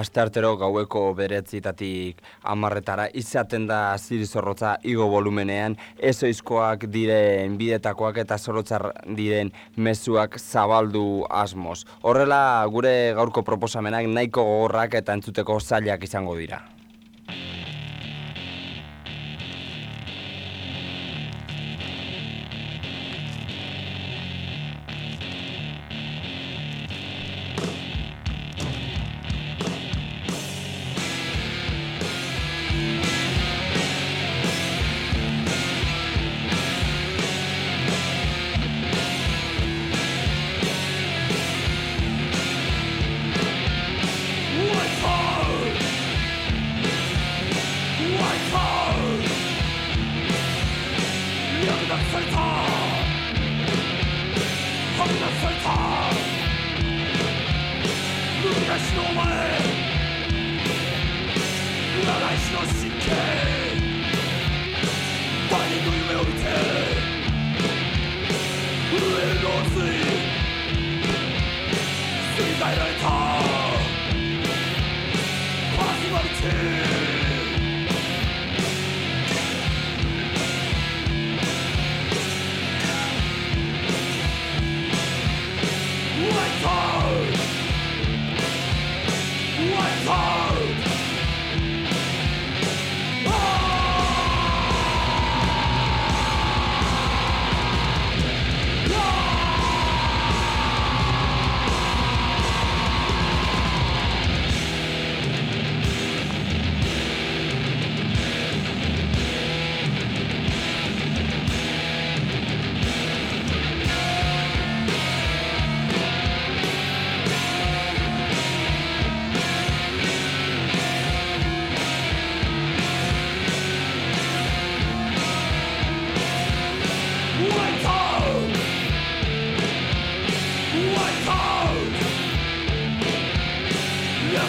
asteartero gaueko beretzitatik amarretara izaten da zirizorrotza igo volumenean, ezoizkoak diren bidetakoak eta zorotzar diren mezuak zabaldu asmoz. Horrela gure gaurko proposamenak nahiko gogorrak eta entzuteko zailak izango dira.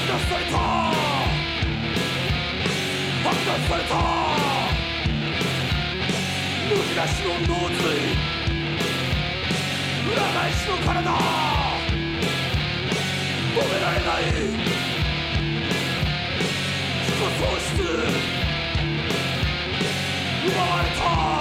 断れた発されたむき出しの脳髄裏返しの体。止められない自己喪失奪われた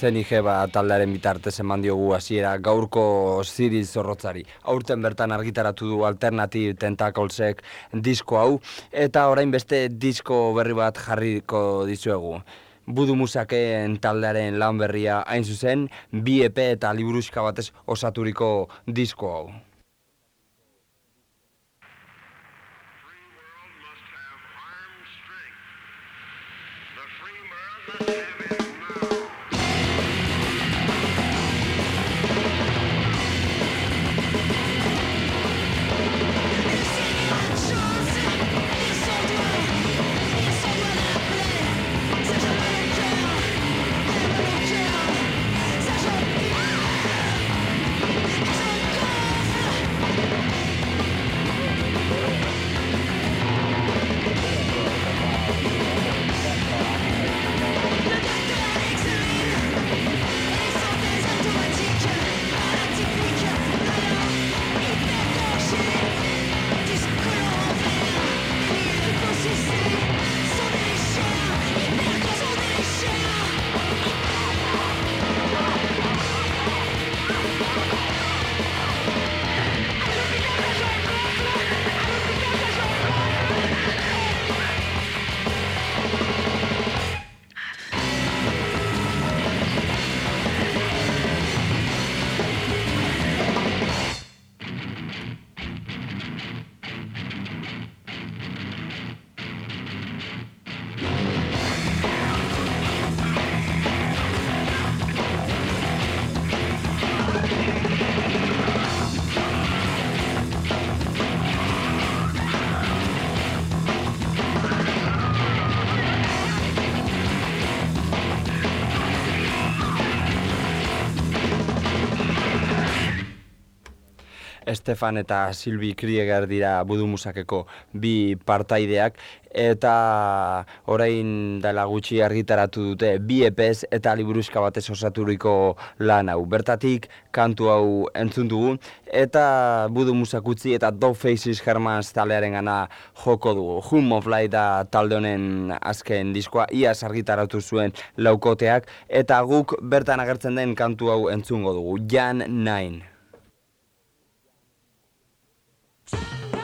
zen ba taldearen bitartez eman diogu hasiera gaurko ziri zorrotzari. Aurten bertan argitaratu du Alternative Tentaclesek disko hau eta orain beste disko berri bat jarriko dizuegu. Budu musakeen taldearen lan berria hain zuzen, bi EP eta liburuska batez osaturiko disko hau. Stefan eta Silvi Krieger dira budu musakeko bi partaideak eta orain dela gutxi argitaratu dute bi epez eta liburuzka batez osaturiko lan hau. Bertatik kantu hau entzun dugu eta budu musakutzi eta Dog Faces Hermans talearen gana joko dugu. Hum of Light da talde honen azken diskoa iaz argitaratu zuen laukoteak eta guk bertan agertzen den kantu hau entzungo dugu. Jan 9. September.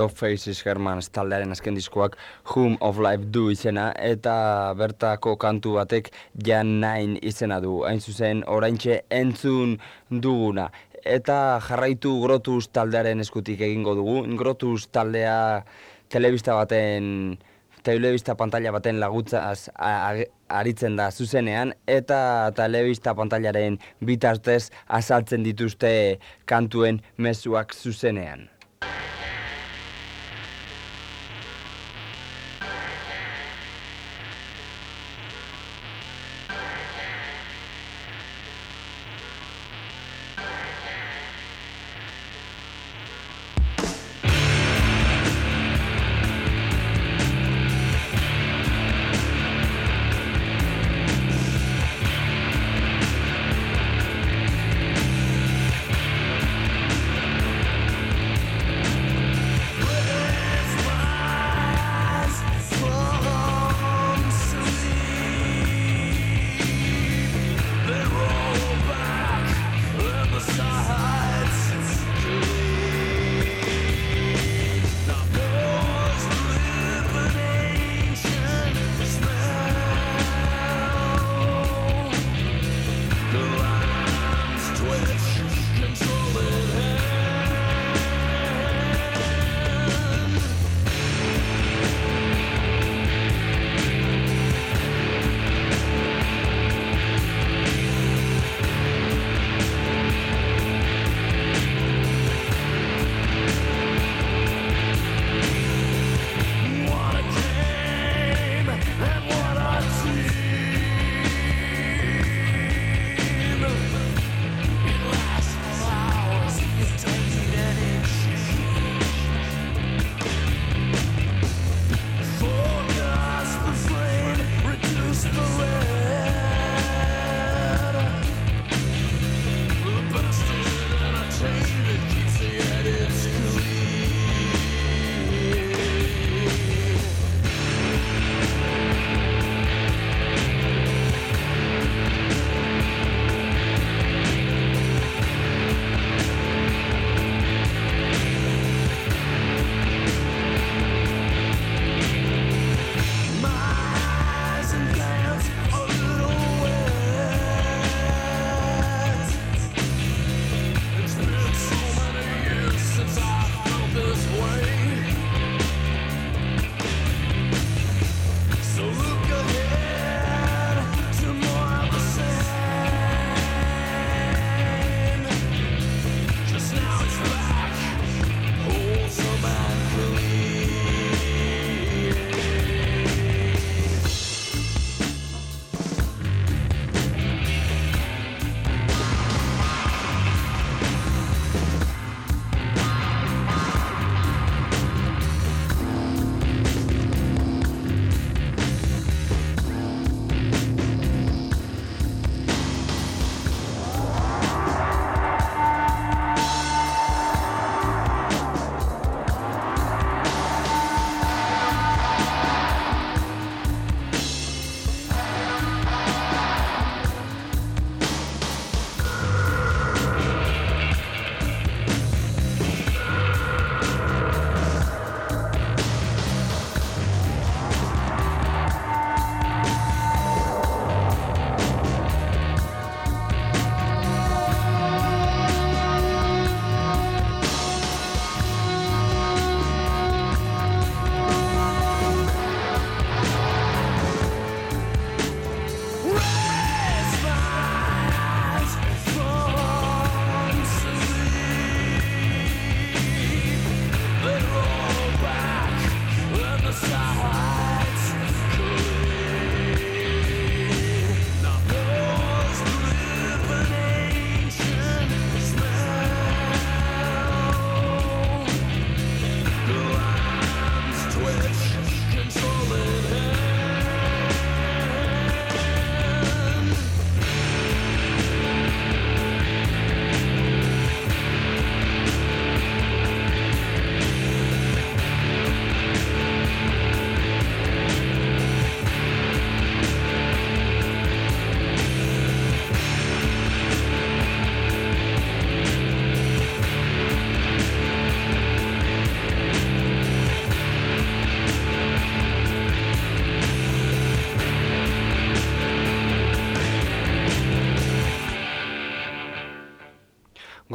Dog Faces Hermans taldearen azken diskoak Home of Life du izena eta bertako kantu batek Jan Nain izena du. Hain zuzen, oraintxe entzun duguna. Eta jarraitu Grotus taldearen eskutik egingo dugu. Grotus taldea telebista baten telebista pantalla baten lagutzaz aritzen da zuzenean eta telebista pantailaren bitartez azaltzen dituzte kantuen mezuak zuzenean.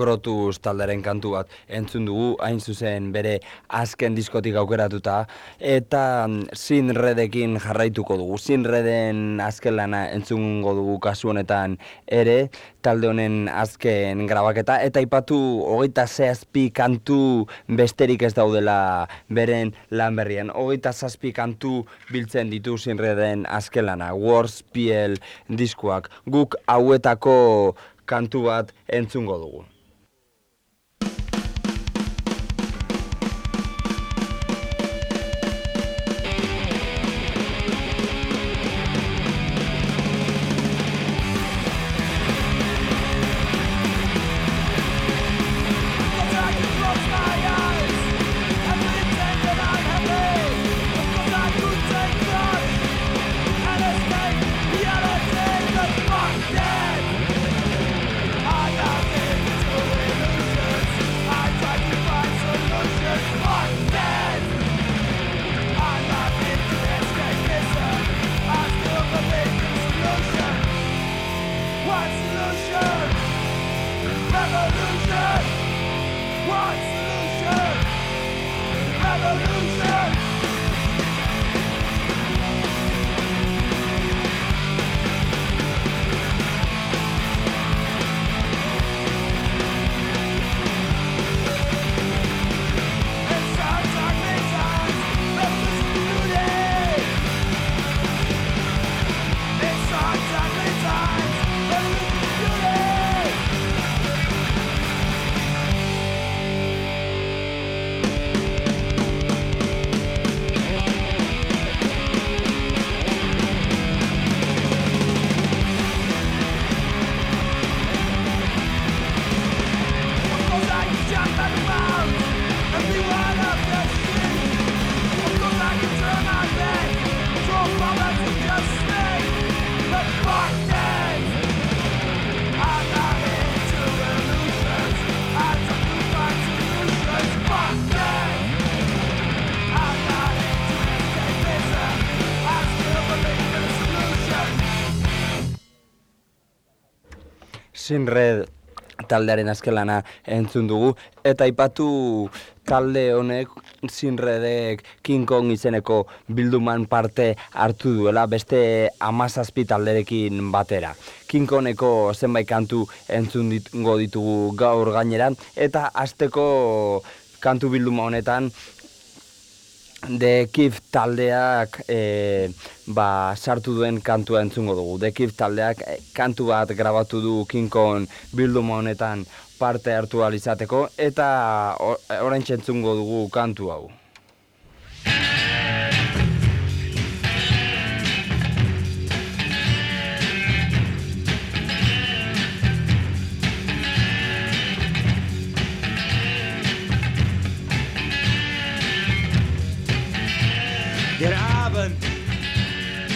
Grotuz talderen kantu bat entzun dugu, hain zuzen bere azken diskotik aukeratuta, eta zinredekin mm, jarraituko dugu. Zinreden azken lana entzungo dugu kasu honetan ere, talde honen azken grabaketa, eta ipatu hogeita zehazpi kantu besterik ez daudela beren lan berrien. Hogeita zazpi kantu biltzen ditu zinreden azken lana, Wars PL diskuak. Guk hauetako kantu bat entzungo dugu. Sinred taldearen azkelana entzun dugu eta aipatu talde honek Sinredek King Kong izeneko bilduman parte hartu duela beste amazazpi talderekin batera. King Kongeko zenbait kantu entzun ditugu gaur gaineran eta asteko kantu bilduma honetan The Kif taldeak e, ba, sartu duen kantua entzungo dugu. The Kif taldeak e, kantu bat grabatu du King Kong bilduma honetan parte hartu alizateko eta orain entzungo dugu kantu hau.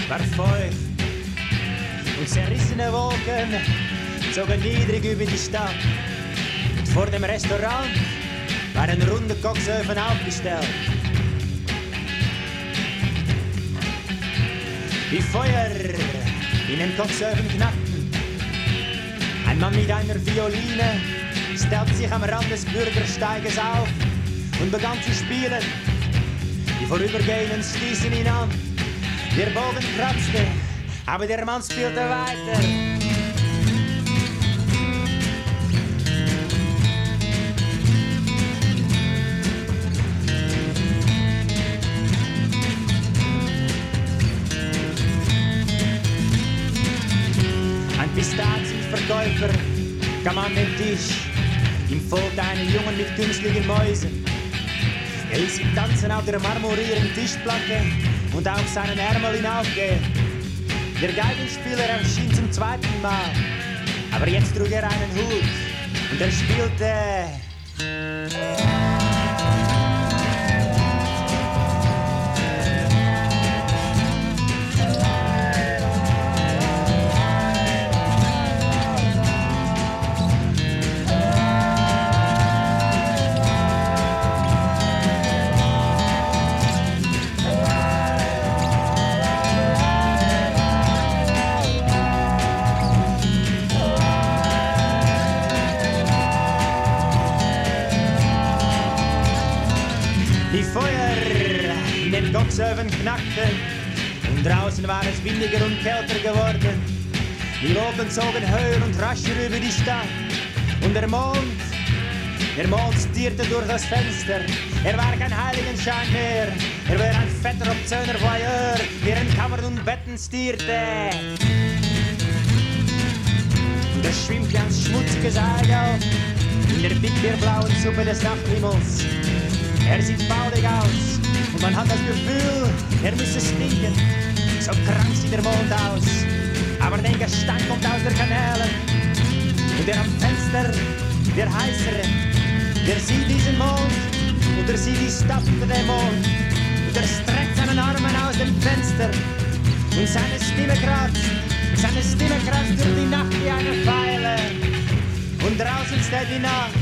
War feucht und zerrissene Wolken zogen niedrig über die Stadt. Und vor dem Restaurant waren runde Koksöfen aufgestellt. Die Feuer in den Koksöfen knackten. Ein Mann mit einer Violine stellte sich am Rand des Bürgersteiges auf und begann zu spielen. Die Vorübergehenden stießen ihn an Der Bogen kratzte, aber der Mann spielte weiter. Ein Pistazienverkäufer kam an den Tisch. Ihm folgte einen Jungen mit künstlichen Mäusen. Ihn tanzen auf der marmorierten Tischplatte und auch seinen Ärmel hinaufgehen. Der Geigenspieler erschien zum zweiten Mal, aber jetzt trug er einen Hut und er spielte. Knackte und draußen war es windiger und kälter geworden. Die Wolken zogen höher und rascher über die Stadt und der Mond, der Mond stierte durch das Fenster. Er war kein Heiligenschein mehr, er war ein fetter Obzöner Voyeur, der in Kammern und Betten stierte. Und er schwimmt ganz schmutziges auf in der bitterblauen Suppe des Nachthimmels. Er sieht baudig aus man hat das Gefühl, er müsse stinken. So krank sieht der Mond aus, aber der Gestank kommt aus der Kanäle. Und der am Fenster, der heißere, der sieht diesen Mond und er sieht die Stadt dem Mond. Und er streckt seine Arme aus dem Fenster und seine Stimme kratzt, seine Stimme kratzt durch die Nacht wie eine Pfeile. Und draußen steht die Nacht,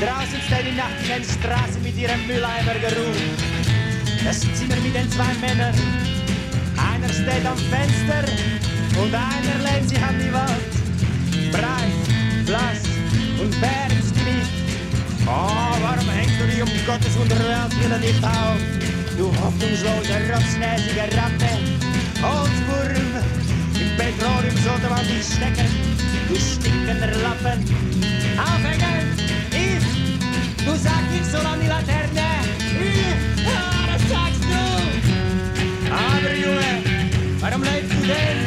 Draußen steht die Nacht in der Straße mit ihrem Mülleimergeruch. Das Zimmer mit den zwei Männern. Einer steht am Fenster und einer lehnt sich an die Wand. Breit, blass und bärensgenick. Oh, warum hängst du dich um Gottes Wunderwelt nicht auf? Du hoffnungslose, rotznäsige Ratte. Holzwurm, im Petroleum sollte man dich stecken. Du stinkender Lappen. Aufhängen! Du sagst so an die Laterne. Ja, warum lebst du denn?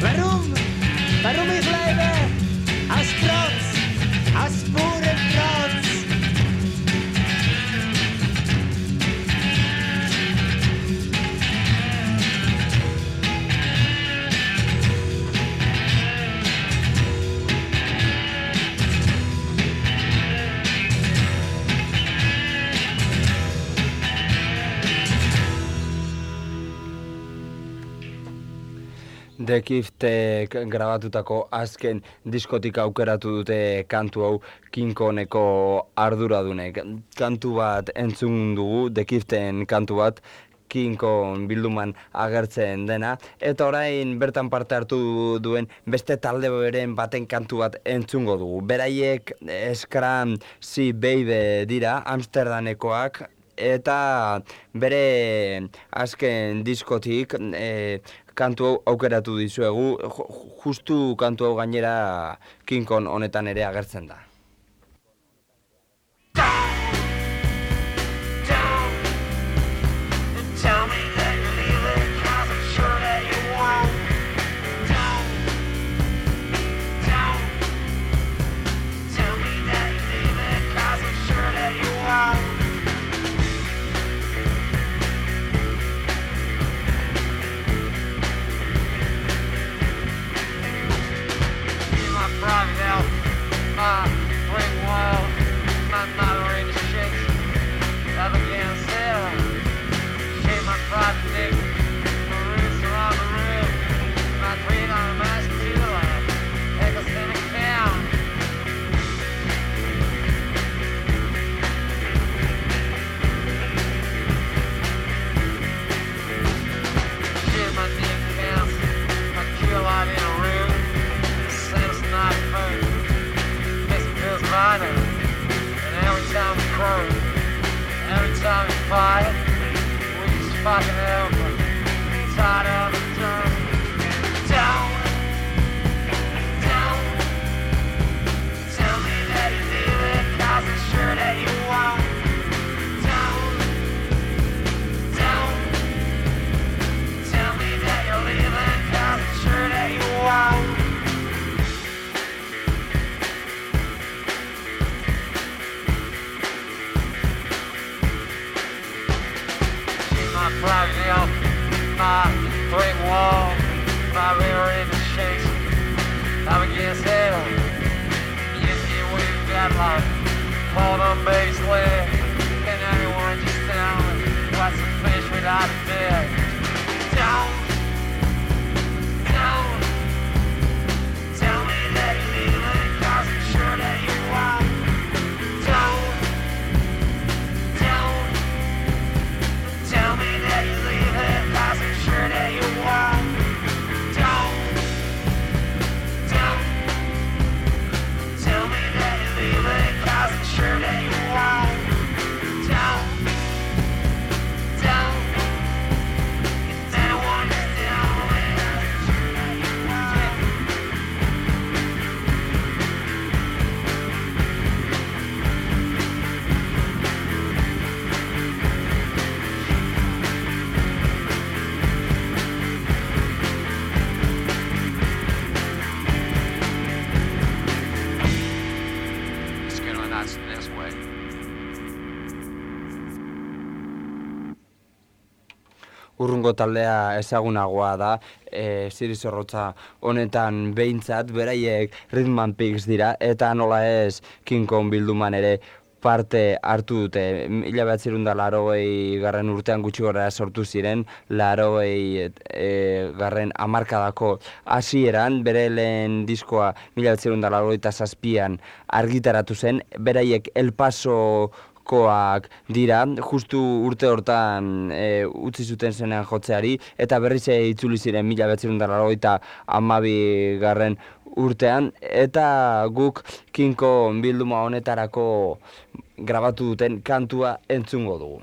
Warum? Warum ich lebe? The Giftek grabatutako azken diskotik aukeratu dute kantu hau kinkoneko arduradunek. Kantu bat entzun dugu, The Giften kantu bat, kinkon bilduman agertzen dena. Eta orain bertan parte hartu duen beste talde beren baten kantu bat entzungo dugu. Beraiek Scrum Si Baby dira, Amsterdamekoak, eta bere azken diskotik e, kantu aukeratu dizuegu, justu kantu hau gainera kinkon honetan ere agertzen da. five just fucking over. Tired of brick wall, my rear end is shaking. I'm against hell. You see, we've got like hold on base left, and everyone just telling what's the fish without a dead. Urrungo taldea ezagunagoa da, e, zirizorrotza honetan behintzat, beraiek Ritman Pigs dira, eta nola ez King Kong bilduman ere parte hartu dute. Mila bat da laro garren urtean gutxi gora sortu ziren, laro e, garren amarkadako hasieran bere lehen diskoa mila bat da laro eta zazpian argitaratu zen, beraiek El Paso koak dira, justu urte hortan e, utzi zuten zenean jotzeari, eta berriz itzuli ziren mila betzerun eta amabi garren urtean, eta guk kinko bilduma honetarako grabatu duten kantua entzungo dugu.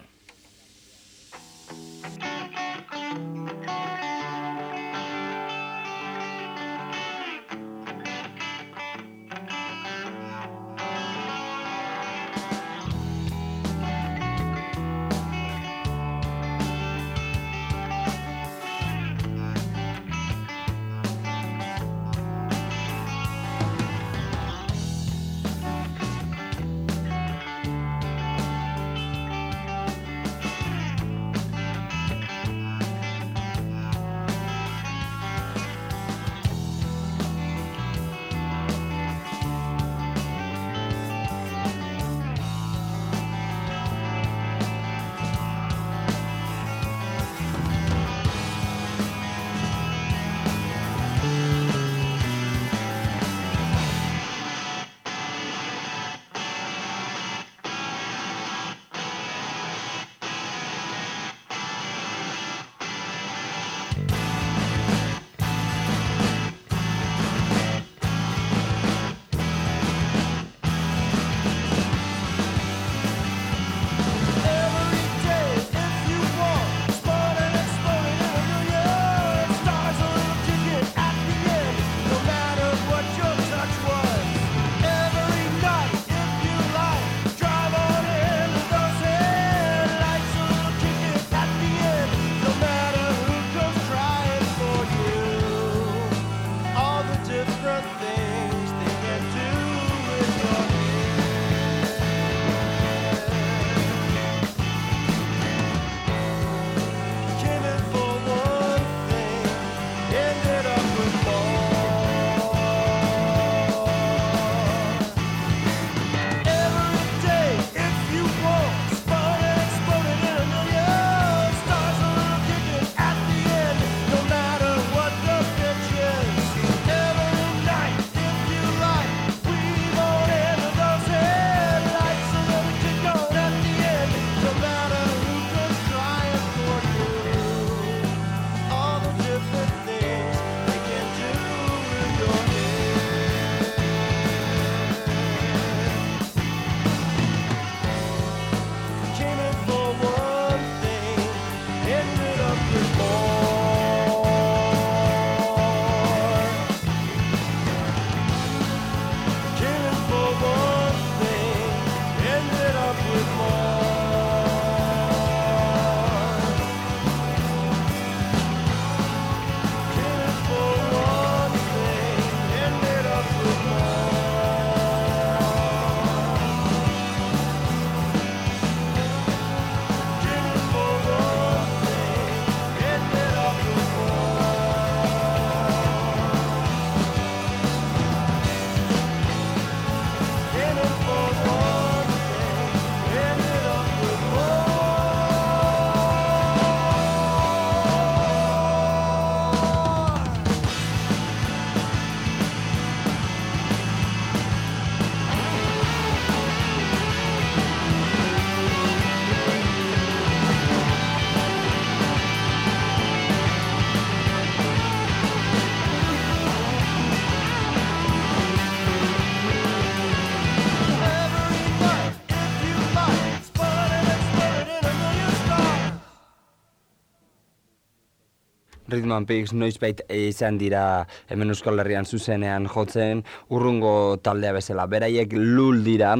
Ritman Pigs noizbait izan dira hemen Euskal Herrian zuzenean jotzen urrungo taldea bezala. Beraiek lul dira,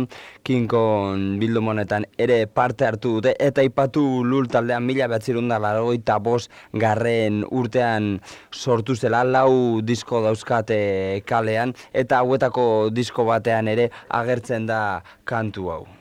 kinko bildu monetan ere parte hartu dute, eta ipatu lul taldean mila behatzerun da eta bos garren urtean sortu zela, lau disko dauzkate kalean, eta hauetako disko batean ere agertzen da kantu hau.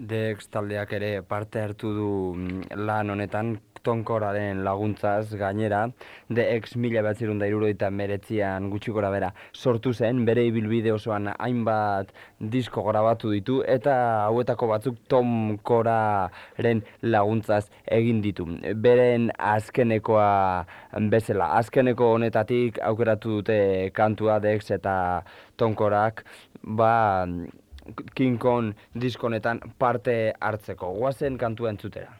Dex taldeak ere parte hartu du mm, lan honetan tonkoraren laguntzaz gainera, de ex mila bat zirunda iruroita meretzian gutxikora bera sortu zen, bere ibilbide osoan hainbat disko grabatu ditu, eta hauetako batzuk Tom Koraren laguntzaz egin ditu. Beren azkenekoa bezala, azkeneko honetatik aukeratu dute kantua Dex eta Tonkorak, ba, King Kong diskonetan parte hartzeko. Guazen kantua entzutera.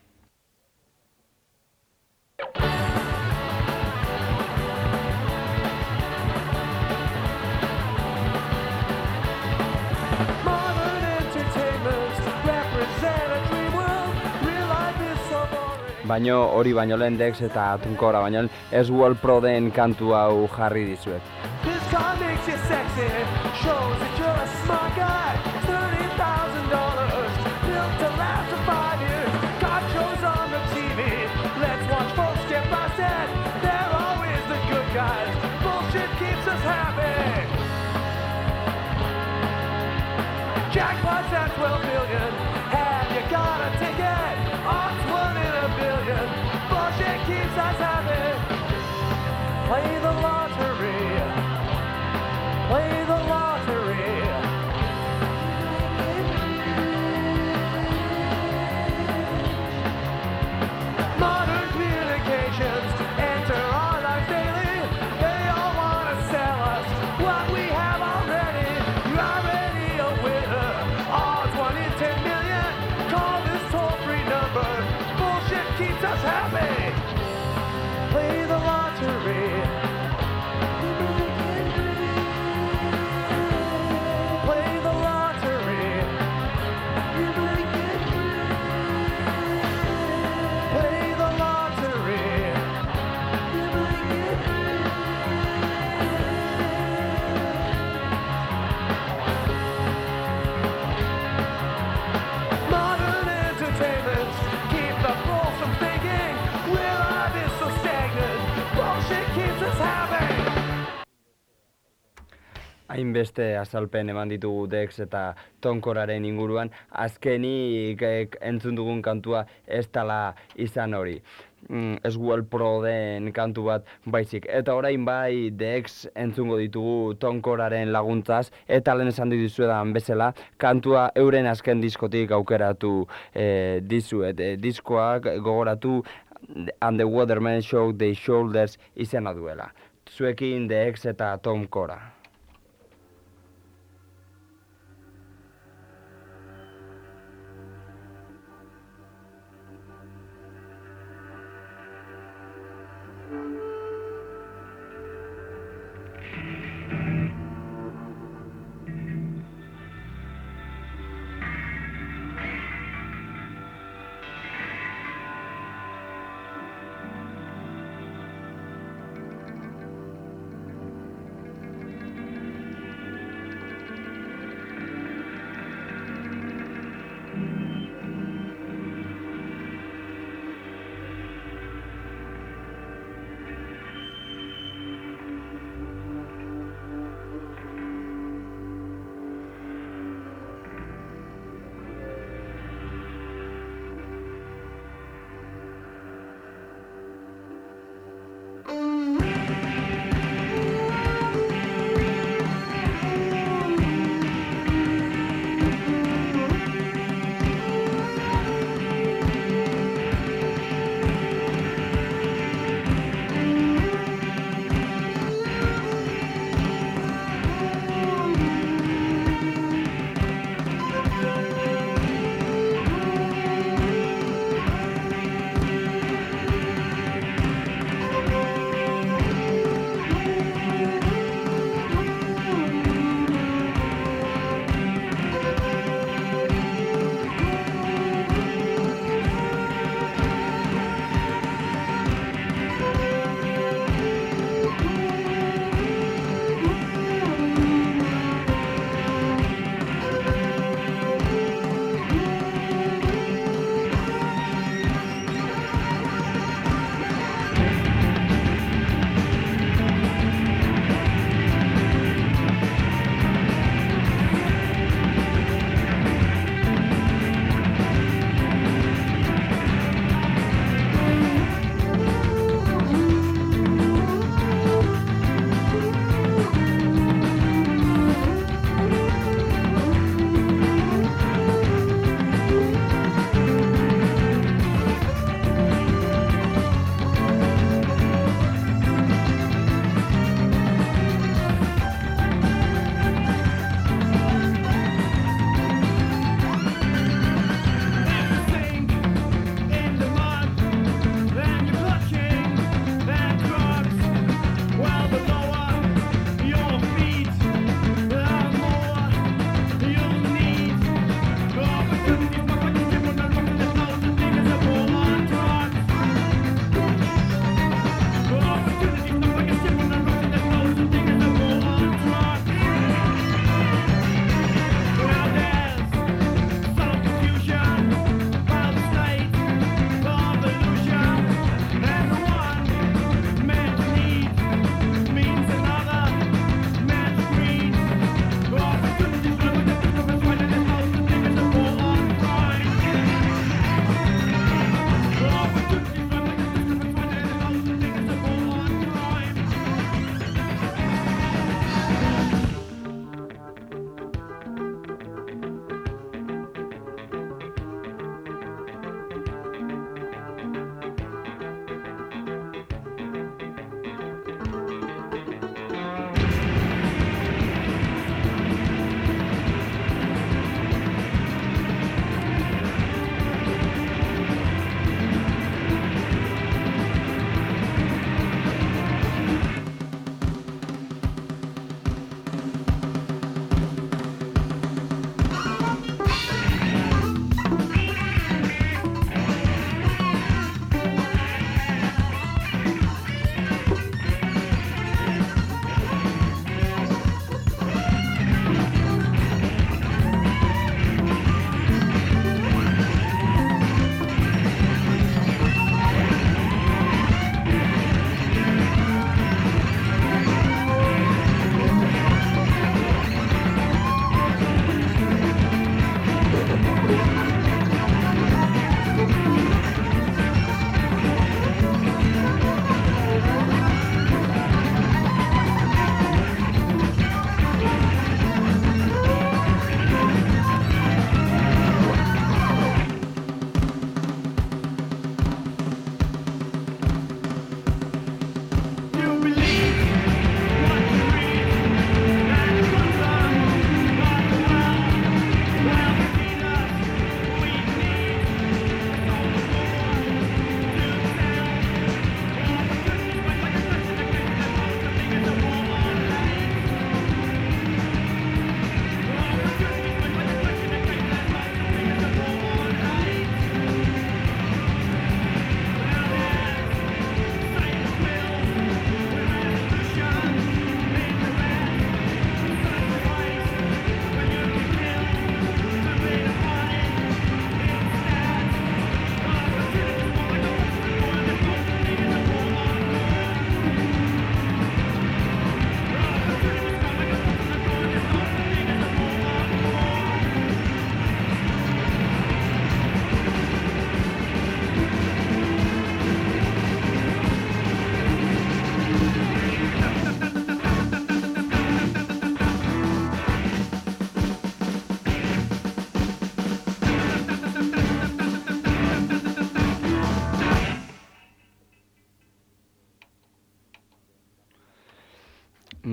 Baino hori baino lehen dex eta tunkora baino ez World Pro den kantu hau jarri dizuet. Hainbeste azalpen eman ditugu Dex eta Tonkoraren inguruan, azkenik ek, entzun dugun kantua ez tala izan hori. Mm, World Pro den kantu bat baizik. Eta orain bai Dex entzungo ditugu Tonkoraren laguntzaz, eta lehen esan dizuedan bezala, kantua euren azken diskotik aukeratu eh, dizuet. Eh, diskoak gogoratu And the Waterman Show The Shoulders izena duela. Zuekin Dex eta Tom Cora.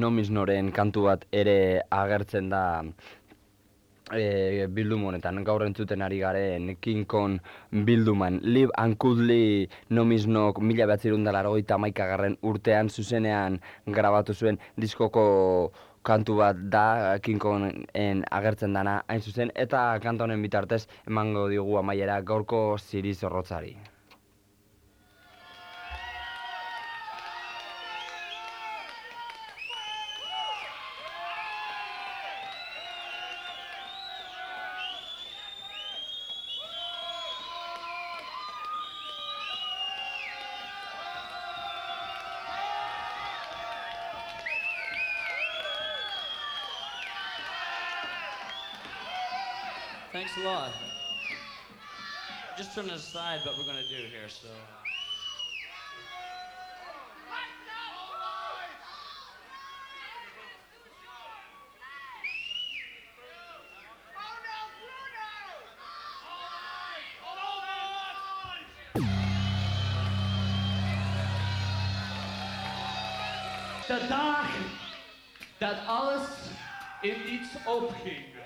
Noren kantu bat ere agertzen da e, bildum honetan. Gaur entzuten ari garen King Kong bilduman. Live and Kudli nomiznok mila behatzerun garren urtean zuzenean grabatu zuen diskoko kantu bat da King Kongen agertzen dana hain zuzen. Eta kantonen bitartez emango diogu amaiera gaurko ziriz horrotzari. Thanks a lot. Just trying to decide what we're going to do here, so. De dag dat alles in iets opging.